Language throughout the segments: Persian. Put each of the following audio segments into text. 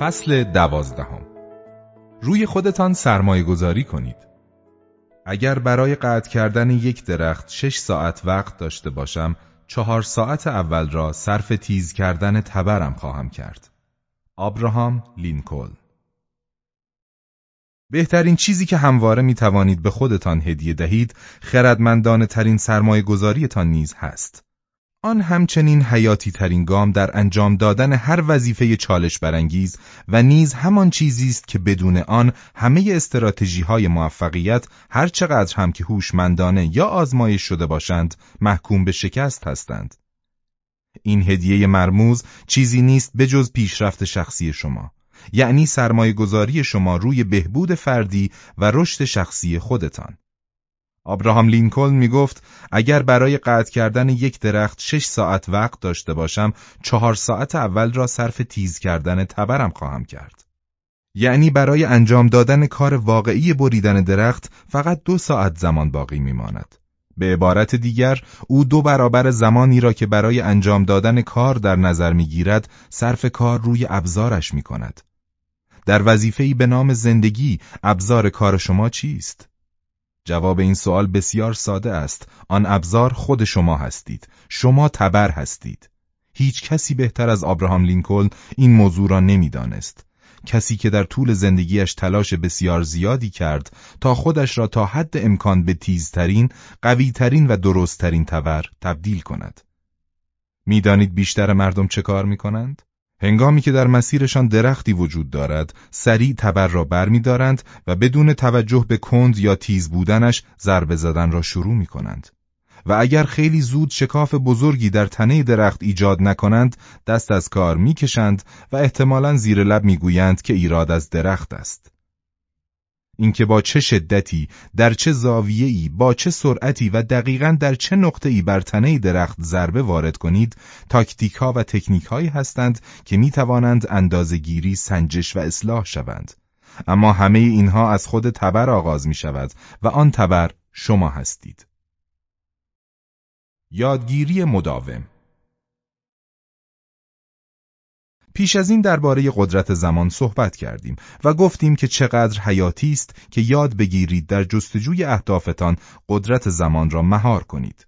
فصل دوازدهم روی خودتان سرمایه گذاری کنید. اگر برای قطع کردن یک درخت شش ساعت وقت داشته باشم، چهار ساعت اول را صرف تیز کردن تبرم خواهم کرد. آبراهام لینکلن بهترین چیزی که همواره می توانید به خودتان هدیه دهید، خردمندانه ترین سرمایه گذاریتان نیز هست. آن همچنین حیاتی ترین گام در انجام دادن هر وظیفه چالش برانگیز و نیز همان چیزی است که بدون آن همه استراتژی های موفقیت هر چقدر هم که هوشمندانه یا آزمایش شده باشند محکوم به شکست هستند. این هدیه مرموز چیزی نیست به جز پیشرفت شخصی شما. یعنی سرمایه گذاری شما روی بهبود فردی و رشد شخصی خودتان. آبراهام لینکلن می گفت اگر برای قطع کردن یک درخت شش ساعت وقت داشته باشم چهار ساعت اول را صرف تیز کردن تبرم خواهم کرد. یعنی برای انجام دادن کار واقعی بریدن درخت فقط دو ساعت زمان باقی می ماند. به عبارت دیگر او دو برابر زمانی را که برای انجام دادن کار در نظر می گیرد صرف کار روی ابزارش می کند. در وظیفه‌ای به نام زندگی ابزار کار شما چیست؟ جواب این سوال بسیار ساده است. آن ابزار خود شما هستید. شما تبر هستید. هیچ کسی بهتر از آبراهام لینکلن این موضوع را نمی‌دانست. کسی که در طول زندگیش تلاش بسیار زیادی کرد تا خودش را تا حد امکان به تیزترین، قویترین و درستترین تبر تبدیل کند. می‌دانید بیشتر مردم چه کار می کنند؟ هنگامی که در مسیرشان درختی وجود دارد، سریع تبر را برمیدارند و بدون توجه به کند یا تیز بودنش ضربه زدن را شروع می کنند. و اگر خیلی زود شکاف بزرگی در تنه درخت ایجاد نکنند، دست از کار می‌کشند و احتمالا زیر لب می‌گویند که ایراد از درخت است. اینکه با چه شدتی، در چه زاویه‌ای، با چه سرعتی و دقیقا در چه نقطه‌ای بر تنه درخت ضربه وارد کنید، تاکتیک ها و تکنیک هایی هستند که می توانند اندازهگیری، سنجش و اصلاح شوند. اما همه اینها از خود تبر آغاز می شود و آن تبر شما هستید. یادگیری مداوم پیش از این درباره قدرت زمان صحبت کردیم و گفتیم که چقدر حیاتی است که یاد بگیرید در جستجوی اهدافتان قدرت زمان را مهار کنید.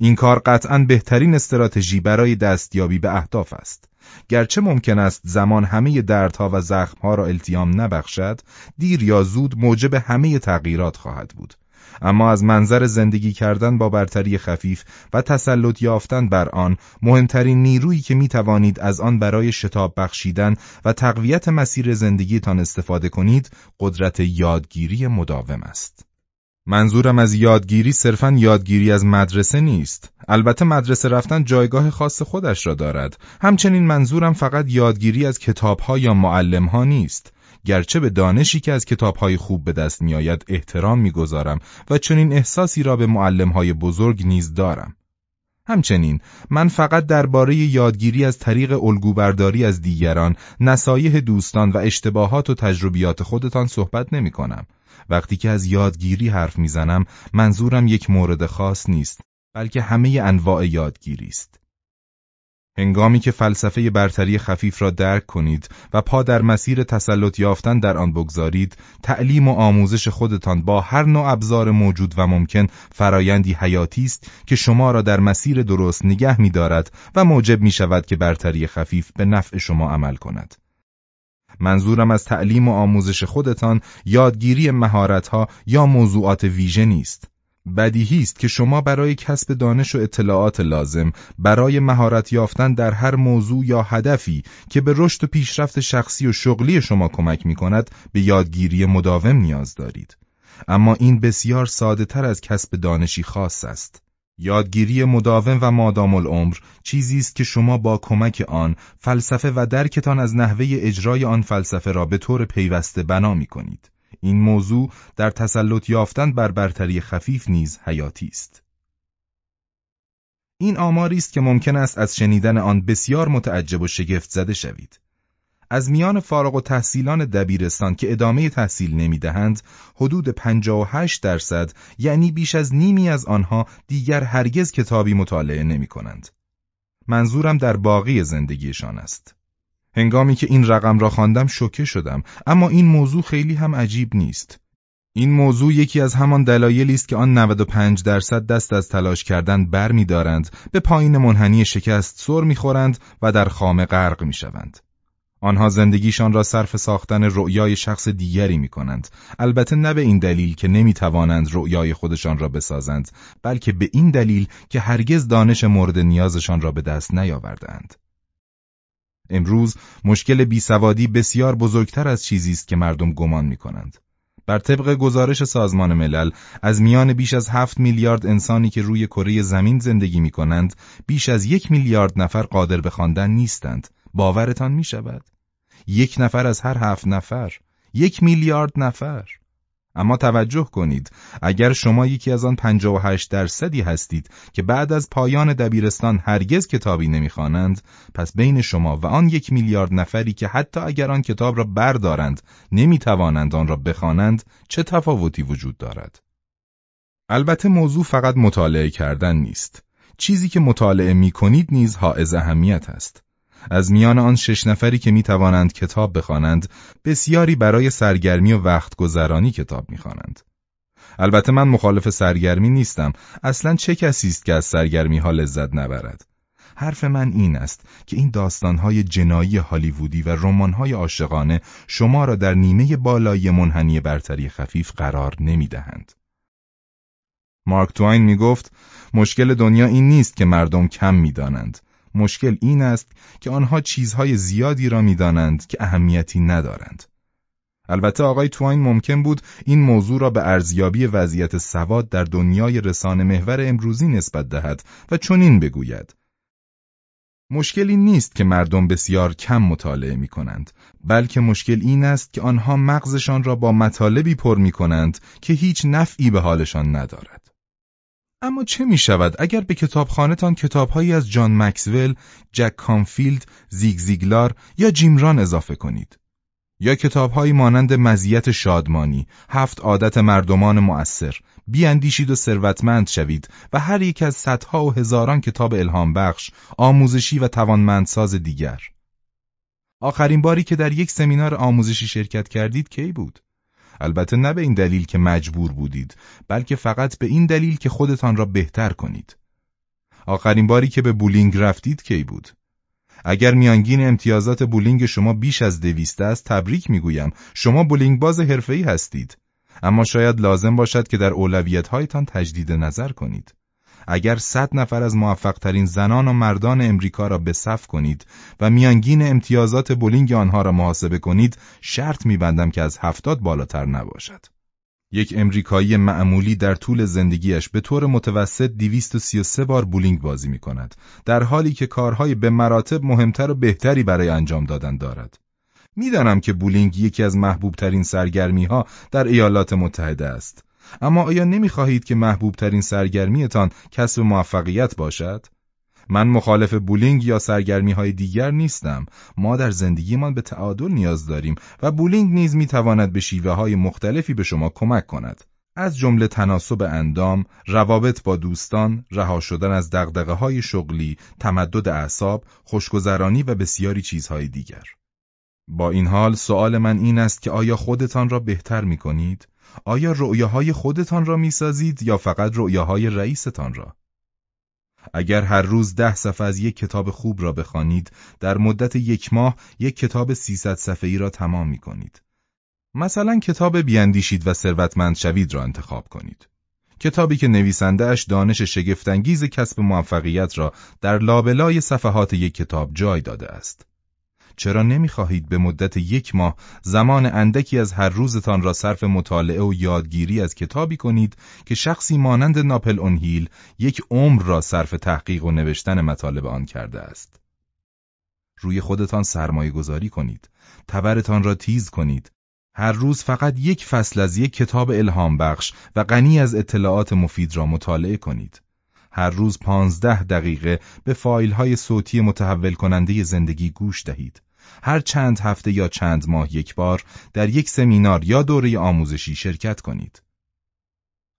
این کار قطعا بهترین استراتژی برای دستیابی به اهداف است. گرچه ممکن است زمان همه دردها و زخمها را التیام نبخشد، دیر یا زود موجب همه تغییرات خواهد بود. اما از منظر زندگی کردن با برتری خفیف و تسلط یافتن بر آن مهمترین نیرویی که می توانید از آن برای شتاب بخشیدن و تقویت مسیر زندگیتان استفاده کنید قدرت یادگیری مداوم است. منظورم از یادگیری صرفا یادگیری از مدرسه نیست. البته مدرسه رفتن جایگاه خاص خودش را دارد. همچنین منظورم فقط یادگیری از کتابها یا معلمها نیست. گرچه به دانشی که از کتابهای خوب به دست میآید احترام می‌گذارم و چنین احساسی را به معلمهای بزرگ نیز دارم. همچنین من فقط درباره یادگیری از طریق الگوبرداری از دیگران، نصایح دوستان و اشتباهات و تجربیات خودتان صحبت نمی کنم. وقتی که از یادگیری حرف می‌زنم منظورم یک مورد خاص نیست بلکه همه انواع یادگیری است. هنگامی که فلسفه برتری خفیف را درک کنید و پا در مسیر تسلط یافتن در آن بگذارید، تعلیم و آموزش خودتان با هر نوع ابزار موجود و ممکن فرایندی حیاتی است که شما را در مسیر درست نگه می‌دارد و موجب می شود که برتری خفیف به نفع شما عمل کند. منظورم از تعلیم و آموزش خودتان یادگیری مهارت‌ها یا موضوعات ویژه نیست. بدیهی است که شما برای کسب دانش و اطلاعات لازم برای مهارت یافتن در هر موضوع یا هدفی که به رشد و پیشرفت شخصی و شغلی شما کمک می کند به یادگیری مداوم نیاز دارید. اما این بسیار ساده تر از کسب دانشی خاص است. یادگیری مداوم و مادام العمر چیزی است که شما با کمک آن فلسفه و درکتان از نحوه اجرای آن فلسفه را به طور پیوسته بنا می کنید. این موضوع در تسلط یافتن بر برتری خفیف نیز حیاتی است. این آماری است که ممکن است از شنیدن آن بسیار متعجب و شگفت زده شوید. از میان فارغ و تحصیلان دبیرستان که ادامه تحصیل نمی دهند، حدود 58 درصد یعنی بیش از نیمی از آنها دیگر هرگز کتابی مطالعه نمی کنند. منظورم در باقی زندگیشان است. هنگامی که این رقم را خواندم شوکه شدم اما این موضوع خیلی هم عجیب نیست این موضوع یکی از همان دلایلی است که آن 95 درصد دست از تلاش کردن بر می دارند، به پایین منحنی شکست سر می‌خورند و در خامه غرق می شوند. آنها زندگیشان را صرف ساختن رؤیای شخص دیگری می کنند. البته نه به این دلیل که نمی توانند رؤیای خودشان را بسازند، بلکه به این دلیل که هرگز دانش مورد نیازشان را به دست نیاوردند. امروز مشکل بیسوادی بسیار بزرگتر از چیزی است که مردم گمان می کنند. بر طبق گزارش سازمان ملل از میان بیش از هفت میلیارد انسانی که روی کره زمین زندگی می کنند بیش از یک میلیارد نفر قادر به خواندن نیستند. باورتان می شود یک نفر از هر هفت نفر. یک میلیارد نفر. اما توجه کنید اگر شما یکی از آن 58 درصدی هستید که بعد از پایان دبیرستان هرگز کتابی نمی‌خوانند پس بین شما و آن یک میلیارد نفری که حتی اگر آن کتاب را بردارند نمی‌توانند آن را بخوانند چه تفاوتی وجود دارد؟ البته موضوع فقط مطالعه کردن نیست. چیزی که مطالعه می کنید نیز حائز اهمیت است. از میان آن شش نفری که می توانند کتاب بخوانند، بسیاری برای سرگرمی و وقت گذرانی کتاب می‌خوانند. البته من مخالف سرگرمی نیستم. اصلا چه کسی است که از سرگرمی ها لذت نبرد؟ حرف من این است که این داستانهای جنایی هالیوودی و رمانهای عاشقانه شما را در نیمه بالایی منحنی برتری خفیف قرار نمی‌دهند. مارک توین می گفت مشکل دنیا این نیست که مردم کم می‌دانند مشکل این است که آنها چیزهای زیادی را می‌دانند که اهمیتی ندارند. البته آقای توین ممکن بود این موضوع را به ارزیابی وضعیت سواد در دنیای رسانه محور امروزی نسبت دهد و چنین بگوید مشکلی نیست که مردم بسیار کم مطالعه می کنند بلکه مشکل این است که آنها مغزشان را با مطالبی پر می کنند که هیچ نفعی به حالشان ندارد اما چه می شود اگر به کتابخانهتان کتابهایی از جان مکسول، جک کانفیلد، زیگ زیگلار یا جیم ران اضافه کنید؟ یا کتابهایی مانند مزیت شادمانی، هفت عادت مردمان مؤثر، بیاندیشید و ثروتمند شوید و هر یک از صدها و هزاران کتاب الهام بخش، آموزشی و توانمندساز دیگر. آخرین باری که در یک سمینار آموزشی شرکت کردید کی بود؟ البته نه به این دلیل که مجبور بودید بلکه فقط به این دلیل که خودتان را بهتر کنید. آخرین باری که به بولینگ رفتید کی بود؟ اگر میانگین امتیازات بولینگ شما بیش از دویست است تبریک می‌گویم. شما بولینگ باز حرفه‌ای هستید. اما شاید لازم باشد که در اولویت‌هایتان تجدید نظر کنید. اگر صد نفر از موفقترین زنان و مردان امریکا را به صف کنید و میانگین امتیازات بولینگ آنها را محاسبه کنید شرط میبندم که از هفتاد بالاتر نباشد. یک امریکایی معمولی در طول زندگیش به طور متوسط 233 بار بولینگ بازی می کند در حالی که کارهای به مراتب مهمتر و بهتری برای انجام دادن دارد. می‌دانم که بولینگ یکی از محبوب ترین سرگرمی ها در ایالات متحده است اما آیا نمی‌خواهید که محبوب ترین سرگرمیتان کسب موفقیت باشد؟ من مخالف بولینگ یا سرگرمی های دیگر نیستم. ما در زندگیمان به تعادل نیاز داریم و بولینگ نیز می‌تواند به شیوه های مختلفی به شما کمک کند. از جمله تناسب اندام، روابط با دوستان، رها شدن از دغدغه های شغلی، تمدد اعصاب، خوشگذرانی و بسیاری چیزهای دیگر. با این حال سوال من این است که آیا خودتان را بهتر می کنید؟ آیا رؤیاهای خودتان را می‌سازید یا فقط رؤیاهای رئیستان را؟ اگر هر روز ده صفحه از یک کتاب خوب را بخوانید، در مدت یک ماه یک کتاب 300 صفحه‌ای را تمام می کنید. مثلا کتاب بیاندیشید و ثروتمند شوید را انتخاب کنید. کتابی که نویسندهاش دانش شگفتانگیز کسب موفقیت را در لابلای صفحات یک کتاب جای داده است. چرا نمی‌خواهید به مدت یک ماه زمان اندکی از هر روزتان را صرف مطالعه و یادگیری از کتابی کنید که شخصی مانند ناپل اونهیل یک عمر را صرف تحقیق و نوشتن مطالب آن کرده است؟ روی خودتان سرمایه گذاری کنید، تبرتان را تیز کنید، هر روز فقط یک فصل از یک کتاب الهام بخش و غنی از اطلاعات مفید را مطالعه کنید. هر روز پانزده دقیقه به فایل های صوتی متحول کننده زندگی گوش دهید. هر چند هفته یا چند ماه یک بار در یک سمینار یا دوره آموزشی شرکت کنید.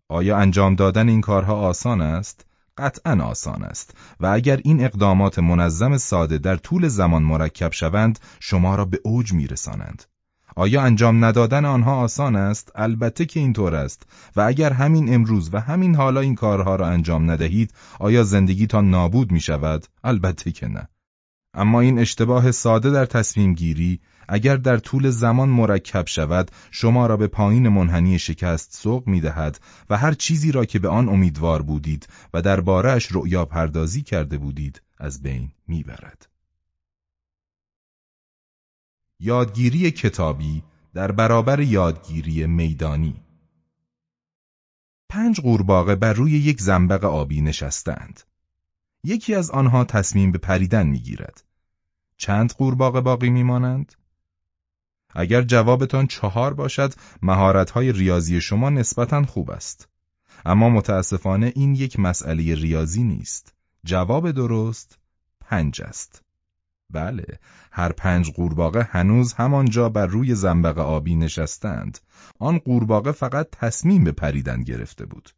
آیا انجام دادن این کارها آسان است؟ قطعا آسان است و اگر این اقدامات منظم ساده در طول زمان مرکب شوند شما را به اوج میرسانند. آیا انجام ندادن آنها آسان است؟ البته که اینطور است و اگر همین امروز و همین حالا این کارها را انجام ندهید آیا زندگیتان نابود می شود؟ البته که نه. اما این اشتباه ساده در تصمیم گیری اگر در طول زمان مرکب شود شما را به پایین منحنی شکست سوق می دهد و هر چیزی را که به آن امیدوار بودید و در بارش رؤیا پردازی کرده بودید از بین می برد. یادگیری کتابی در برابر یادگیری میدانی پنج قورباغه بر روی یک زنبق آبی نشستند. یکی از آنها تصمیم به پریدن می‌گیرد. چند قورباغه باقی میمانند؟ اگر جوابتان چهار باشد مهارت‌های ریاضی شما نسبتا خوب است. اما متاسفانه این یک مسئله ریاضی نیست. جواب درست پنج است. بله، هر پنج قورباغه هنوز همانجا بر روی زنبق آبی نشستند. آن قورباغه فقط تصمیم به پریدن گرفته بود.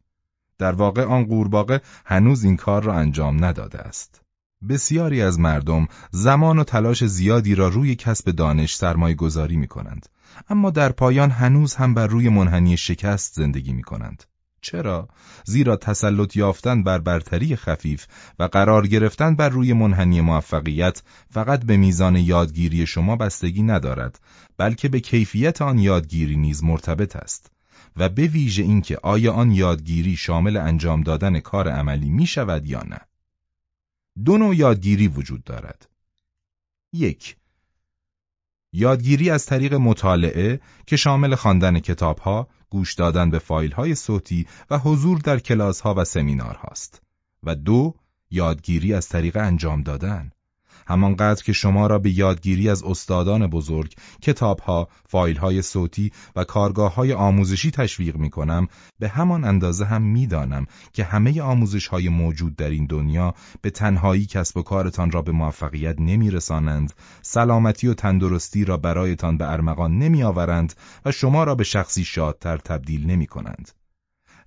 در واقع آن قورباغه هنوز این کار را انجام نداده است. بسیاری از مردم زمان و تلاش زیادی را روی کسب دانش سرمایه گذاری می کنند. اما در پایان هنوز هم بر روی منحنی شکست زندگی می کنند. چرا؟ زیرا تسلط یافتن بر برتری خفیف و قرار گرفتن بر روی منحنی موفقیت فقط به میزان یادگیری شما بستگی ندارد بلکه به کیفیت آن یادگیری نیز مرتبط است. و به ویژه اینکه آیا آن یادگیری شامل انجام دادن کار عملی می شود یا نه. دو نوع یادگیری وجود دارد. یک یادگیری از طریق مطالعه که شامل خواندن کتابها، گوش دادن به فایل های صوتی و حضور در کلاس ها و سمینار هاست و دو یادگیری از طریق انجام دادن. همانقدر که شما را به یادگیری از استادان بزرگ، کتابها، فایلهای صوتی و کارگاه آموزشی تشویق می کنم، به همان اندازه هم می‌دانم که همه آموزش های موجود در این دنیا به تنهایی کسب و کارتان را به موفقیت نمی رسانند، سلامتی و تندرستی را برایتان به ارمغان نمی آورند و شما را به شخصی شادتر تبدیل نمی کنند.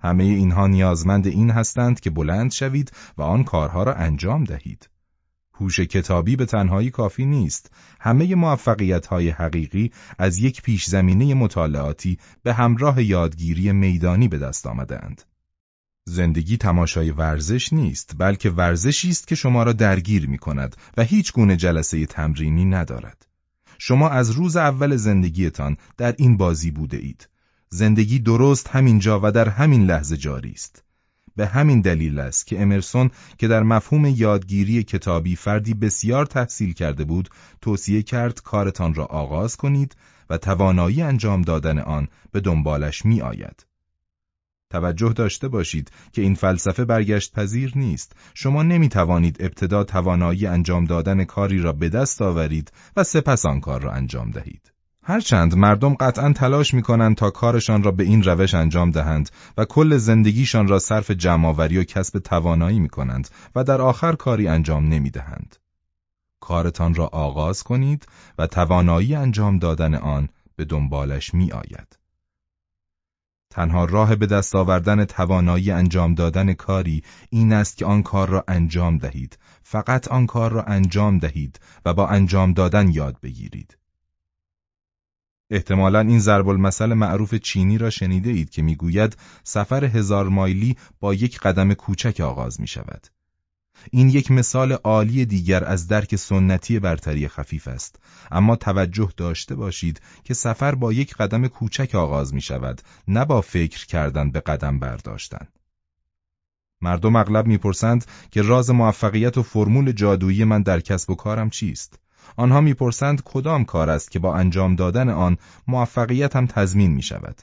همه اینها نیازمند این هستند که بلند شوید و آن کارها را انجام دهید. هوش کتابی به تنهایی کافی نیست. همه موفقیت های حقیقی از یک پیش زمینه مطالعاتی به همراه یادگیری میدانی به دست آمدند. زندگی تماشای ورزش نیست بلکه ورزشی است که شما را درگیر می کند و هیچ گونه جلسه تمرینی ندارد. شما از روز اول زندگیتان در این بازی بوده اید. زندگی درست همینجا و در همین لحظه جاری است. به همین دلیل است که امرسون که در مفهوم یادگیری کتابی فردی بسیار تحصیل کرده بود توصیه کرد کارتان را آغاز کنید و توانایی انجام دادن آن به دنبالش می آید. توجه داشته باشید که این فلسفه برگشت پذیر نیست. شما نمی توانید ابتدا توانایی انجام دادن کاری را به دست آورید و سپس آن کار را انجام دهید. هرچند مردم قطعا تلاش می کنند تا کارشان را به این روش انجام دهند و کل زندگیشان را صرف جمعآوری و کسب توانایی می کنند و در آخر کاری انجام نمی دهند. کارتان را آغاز کنید و توانایی انجام دادن آن به دنبالش می آید. تنها راه به دست آوردن توانایی انجام دادن کاری این است که آن کار را انجام دهید. فقط آن کار را انجام دهید و با انجام دادن یاد بگیرید. احتمالا این ضرب المثل معروف چینی را شنیده اید که می‌گوید سفر هزار مایلی با یک قدم کوچک آغاز می شود. این یک مثال عالی دیگر از درک سنتی برتری خفیف است. اما توجه داشته باشید که سفر با یک قدم کوچک آغاز می شود نه با فکر کردن به قدم برداشتن. مردم اغلب می‌پرسند که راز موفقیت و فرمول جادویی من در کسب و کارم چیست؟ آنها می‌پرسند کدام کار است که با انجام دادن آن موفقیت هم تضمین می شود.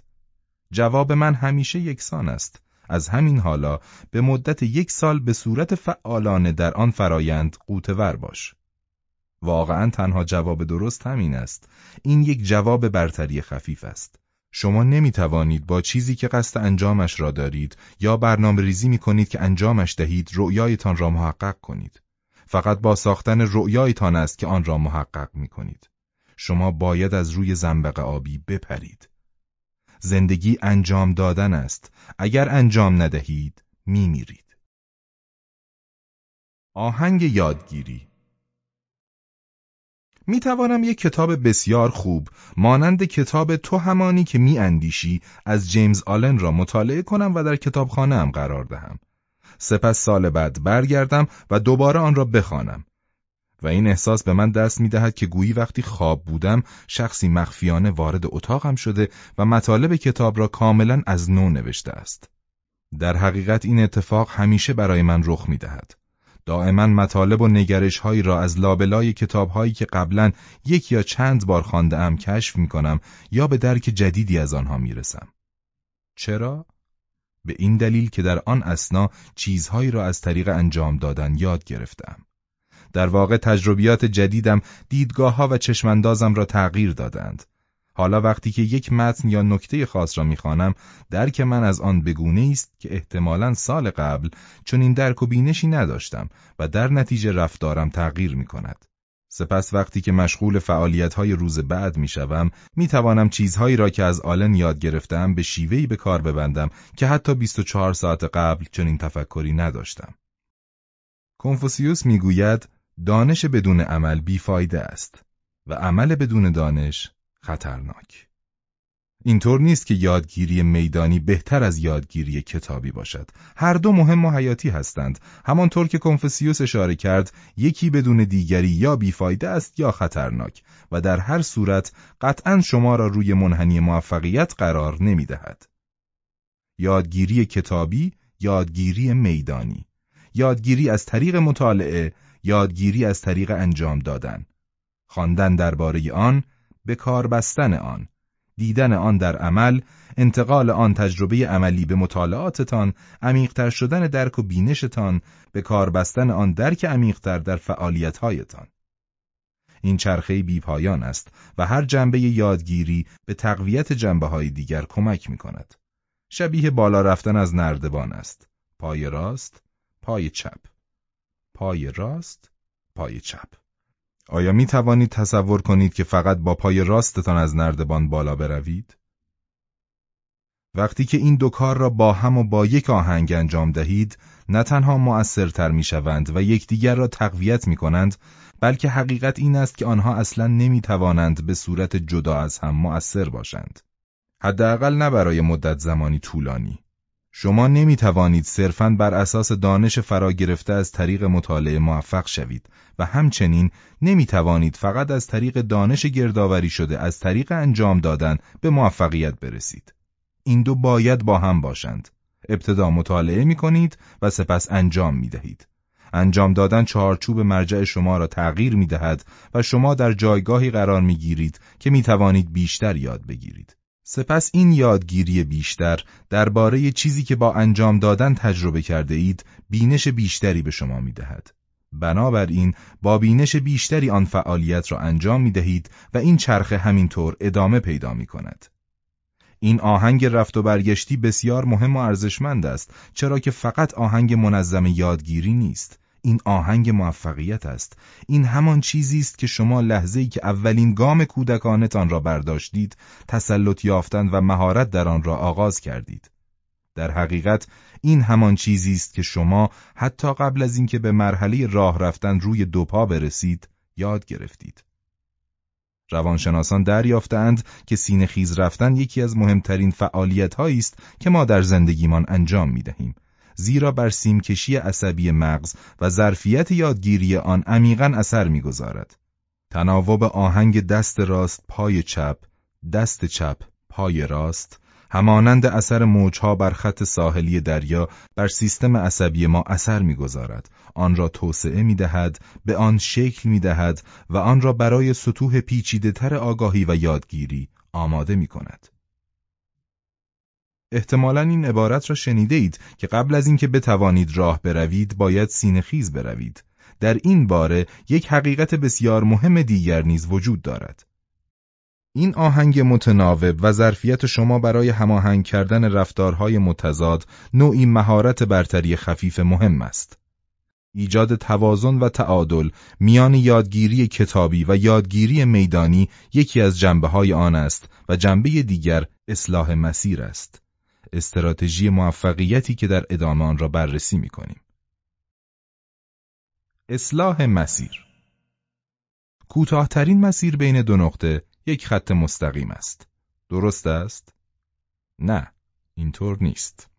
جواب من همیشه یکسان است. از همین حالا به مدت یک سال به صورت فعالانه در آن فرایند قوتور باش. واقعا تنها جواب درست همین است. این یک جواب برتری خفیف است. شما نمی توانید با چیزی که قصد انجامش را دارید یا برنامه ریزی می کنید که انجامش دهید رؤیایتان را محقق کنید. فقط با ساختن رؤیایتان است که آن را محقق می کنید. شما باید از روی زنبق آبی بپرید. زندگی انجام دادن است. اگر انجام ندهید، می میرید. آهنگ یادگیری می توانم یک کتاب بسیار خوب مانند کتاب تو همانی که می اندیشی از جیمز آلن را مطالعه کنم و در کتابخانه هم قرار دهم. سپس سال بعد برگردم و دوباره آن را بخوانم. و این احساس به من دست می دهد که گویی وقتی خواب بودم شخصی مخفیانه وارد اتاقم شده و مطالب کتاب را کاملا از نو نوشته است. در حقیقت این اتفاق همیشه برای من رخ می دهد. دائما مطالب و نگرش هایی را از لابلای کتاب هایی که قبلا یک یا چند بار خانده ام کشف می کنم یا به درک جدیدی از آنها می رسم. چرا؟ به این دلیل که در آن اسنا چیزهایی را از طریق انجام دادن یاد گرفتم. در واقع تجربیات جدیدم دیدگاه ها و چشماندازم را تغییر دادند. حالا وقتی که یک متن یا نکته خاص را می‌خوانم درک من از آن بگونه است که احتمالا سال قبل چون این درک و بینشی نداشتم و در نتیجه رفتارم تغییر می کند. سپس وقتی که مشغول فعالیت های روز بعد می شوم می توانم چیزهایی را که از آلن یاد گرفتم به شیوهی به کار ببندم که حتی 24 ساعت قبل چنین تفکری نداشتم. کنفوسیوس می‌گوید دانش بدون عمل بیفایده است و عمل بدون دانش خطرناک. اینطور نیست که یادگیری میدانی بهتر از یادگیری کتابی باشد. هر دو مهم و حیاتی هستند. همانطور که کنفسیوس اشاره کرد، یکی بدون دیگری یا بیفایده است یا خطرناک و در هر صورت قطعا شما را روی منحنی موفقیت قرار نمی دهد. یادگیری کتابی، یادگیری میدانی. یادگیری از طریق مطالعه، یادگیری از طریق انجام دادن. خواندن درباره آن، به کار بستن آن، دیدن آن در عمل، انتقال آن تجربه عملی به مطالعاتتان، عمیقتر شدن درک و بینشتان، به کار بستن آن درک عمیقتر در فعالیتهایتان. این چرخه بیپایان است و هر جنبه یادگیری به تقویت جنبه های دیگر کمک می کند. شبیه بالا رفتن از نردبان است. پای راست، پای چپ. پای راست، پای چپ. آیا می توانید تصور کنید که فقط با پای راستتان از نردبان بالا بروید؟ وقتی که این دو کار را با هم و با یک آهنگ انجام دهید، نه تنها مؤثرتر می شوند و یکدیگر را تقویت می کنند، بلکه حقیقت این است که آنها اصلا نمی توانند به صورت جدا از هم مؤثر باشند. حداقل نه برای مدت زمانی طولانی. شما نمی توانید صرفاً بر اساس دانش فرا گرفته از طریق مطالعه موفق شوید و همچنین نمی توانید فقط از طریق دانش گردآوری شده از طریق انجام دادن به موفقیت برسید. این دو باید با هم باشند. ابتدا مطالعه می کنید و سپس انجام می دهید. انجام دادن چهارچوب مرجع شما را تغییر می دهد و شما در جایگاهی قرار می گیرید که می توانید بیشتر یاد بگیرید. سپس این یادگیری بیشتر درباره چیزی که با انجام دادن تجربه کرده اید بینش بیشتری به شما می دهد. بنابراین با بینش بیشتری آن فعالیت را انجام می دهید و این چرخه همینطور ادامه پیدا می کند. این آهنگ رفت و برگشتی بسیار مهم و ارزشمند است چرا که فقط آهنگ منظم یادگیری نیست این آهنگ موفقیت است. این همان چیزی است که شما لحظه ای که اولین گام کودکانتان را برداشتید تسلط یافتن و مهارت در آن را آغاز کردید. در حقیقت این همان چیزی است که شما حتی قبل از اینکه به مرحله راه رفتن روی دو پا برسید یاد گرفتید. روانشناسان دریافتند که سینه خیز رفتن یکی از مهمترین فعالیت است که ما در زندگیمان انجام می دهیم زیرا بر سیمکشی عصبی مغز و ظرفیت یادگیری آن عمیقا اثر می‌گذارد. تناوب آهنگ دست راست پای چپ، دست چپ پای راست، همانند اثر موجها بر خط ساحلی دریا بر سیستم عصبی ما اثر می‌گذارد آن را توسعه می‌دهد به آن شکل می‌دهد و آن را برای سطوح پیچیده تر آگاهی و یادگیری آماده می کند. احتمالا این عبارت را شنیده اید که قبل از اینکه بتوانید راه بروید باید سینه خیز بروید. در این باره یک حقیقت بسیار مهم دیگر نیز وجود دارد. این آهنگ متناوب و ظرفیت شما برای هماهنگ کردن رفتارهای متضاد نوعی مهارت برتری خفیف مهم است. ایجاد توازن و تعادل میان یادگیری کتابی و یادگیری میدانی یکی از جنبه های آن است و جنبه دیگر اصلاح مسیر است. استراتژی موفقیتی که در ادامه آن را بررسی می کنیم. اصلاح مسیر کوتاهترین مسیر بین دو نقطه یک خط مستقیم است. درست است؟ نه، اینطور نیست.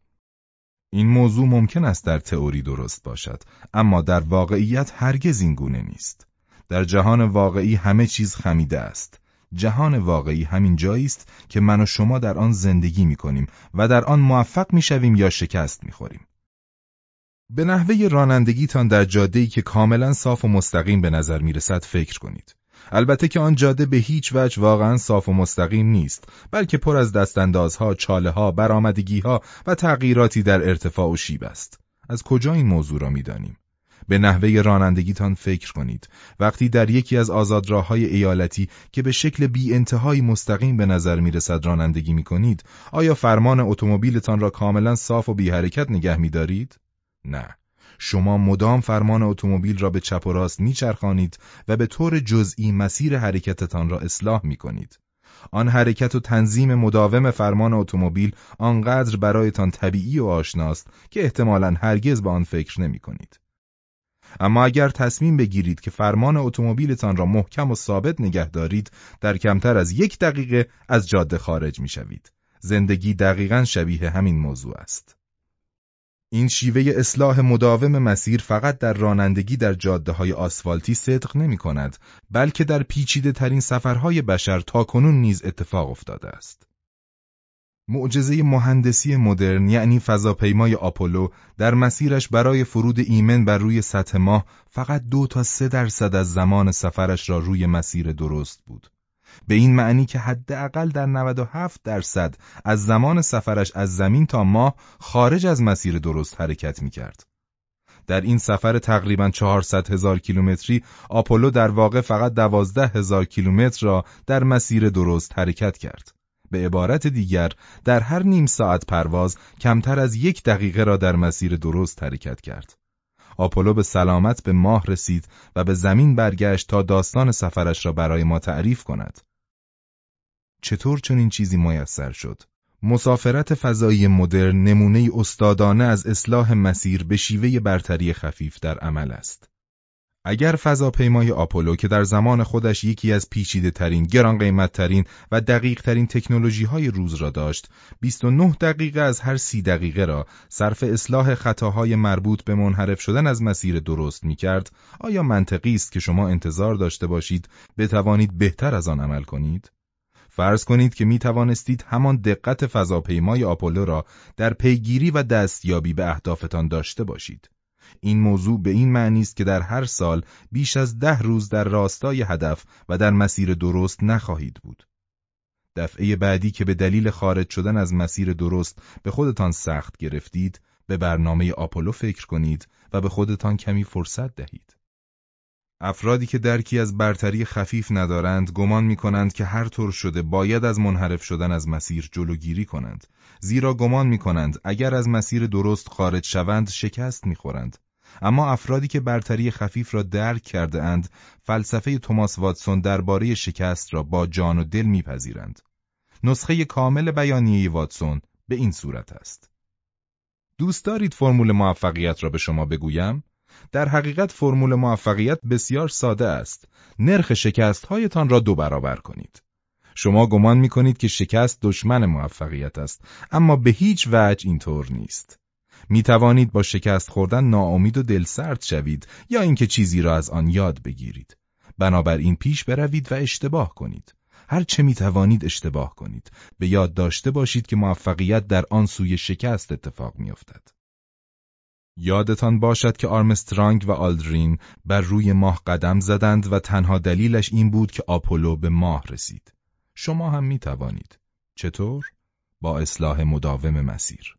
این موضوع ممکن است در تئوری درست باشد، اما در واقعیت هرگز این گونه نیست. در جهان واقعی همه چیز خمیده است. جهان واقعی همین جایی است که من و شما در آن زندگی می کنیم و در آن موفق می شویم یا شکست می خوریم. به نحوه رانندگیتان در جاده‌ای که کاملا صاف و مستقیم به نظر می رسد فکر کنید. البته که آن جاده به هیچ وجه واقعا صاف و مستقیم نیست بلکه پر از دستاندازها، چاله ها، برآمدگی ها و تغییراتی در ارتفاع و شیب است. از کجا این موضوع را می‌دانیم؟ به نحوه رانندگیتان فکر کنید. وقتی در یکی از آزادراههای ایالتی که به شکل بی انتهایی مستقیم به نظر می رسد رانندگی می کنید، آیا فرمان اتومبیلتان را کاملا صاف و بی حرکت نگه می دارید؟ نه. شما مدام فرمان اتومبیل را به چپ و راست میچرخانید و به طور جزئی مسیر حرکتتان را اصلاح می کنید. آن حرکت و تنظیم مداوم فرمان اتومبیل آنقدر برایتان طبیعی و آشناست که احتمالا هرگز به آن فکر نمی کنید. اما اگر تصمیم بگیرید که فرمان اتومبیلتان را محکم و ثابت نگه دارید در کمتر از یک دقیقه از جاده خارج می شوید. زندگی دقیقا شبیه همین موضوع است. این شیوه اصلاح مداوم مسیر فقط در رانندگی در جاده های آسفالتی صدق نمی کند بلکه در پیچیده ترین سفرهای بشر تا کنون نیز اتفاق افتاده است. معجزه مهندسی مدرن یعنی فضاپیمای آپولو در مسیرش برای فرود ایمن بر روی سطح ماه فقط دو تا سه درصد از زمان سفرش را روی مسیر درست بود. به این معنی که حداقل در 97 درصد از زمان سفرش از زمین تا ماه خارج از مسیر درست حرکت می کرد. در این سفر تقریبا 400 هزار کیلومتری آپولو در واقع فقط 12 هزار کیلومتر را در مسیر درست حرکت کرد. به عبارت دیگر در هر نیم ساعت پرواز کمتر از یک دقیقه را در مسیر درست حرکت کرد. آپولو به سلامت به ماه رسید و به زمین برگشت تا داستان سفرش را برای ما تعریف کند. چطور چنین چیزی میسر شد؟ مسافرت فضایی مدرن نمونه استادانه از اصلاح مسیر به شیوه برتری خفیف در عمل است. اگر فضاپیمای آپولو که در زمان خودش یکی از پیچیده ترین، گران قیمت ترین و دقیق ترین تکنولوژی های روز را داشت، 29 دقیقه از هر سی دقیقه را صرف اصلاح خطاهای مربوط به منحرف شدن از مسیر درست می کرد، آیا منطقی است که شما انتظار داشته باشید بتوانید بهتر از آن عمل کنید؟ فرض کنید که می توانستید همان دقت فضاپیمای آپولو را در پیگیری و دستیابی به اهدافتان داشته باشید. این موضوع به این معنی است که در هر سال بیش از ده روز در راستای هدف و در مسیر درست نخواهید بود. دفعه بعدی که به دلیل خارج شدن از مسیر درست به خودتان سخت گرفتید، به برنامه آپولو فکر کنید و به خودتان کمی فرصت دهید. افرادی که درکی از برتری خفیف ندارند گمان می کنند که هر طور شده باید از منحرف شدن از مسیر جلوگیری کنند زیرا گمان می کنند اگر از مسیر درست خارج شوند شکست می خورند. اما افرادی که برتری خفیف را درک کرده اند فلسفه توماس واتسون درباره شکست را با جان و دل میپذیرند. نسخه کامل بیانیه واتسون به این صورت است. دوست دارید فرمول موفقیت را به شما بگویم؟ در حقیقت فرمول موفقیت بسیار ساده است. نرخ شکست هایتان را دو برابر کنید. شما گمان می کنید که شکست دشمن موفقیت است، اما به هیچ وجه اینطور نیست. می توانید با شکست خوردن ناامید و دلسرد شوید یا اینکه چیزی را از آن یاد بگیرید. بنابراین پیش بروید و اشتباه کنید. هر چه می توانید اشتباه کنید. به یاد داشته باشید که موفقیت در آن سوی شکست اتفاق می افتد. یادتان باشد که آرمسترانگ و آلدرین بر روی ماه قدم زدند و تنها دلیلش این بود که آپولو به ماه رسید. شما هم می توانید. چطور؟ با اصلاح مداوم مسیر.